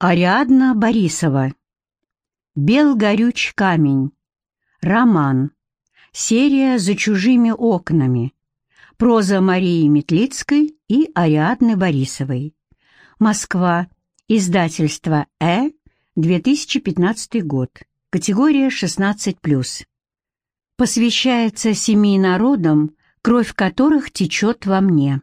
Ариадна Борисова. Бел горюч камень. Роман. Серия «За чужими окнами». Проза Марии Метлицкой и Ариадны Борисовой. Москва. Издательство «Э», 2015 год. Категория 16+. Посвящается семи народам, кровь которых течет во мне.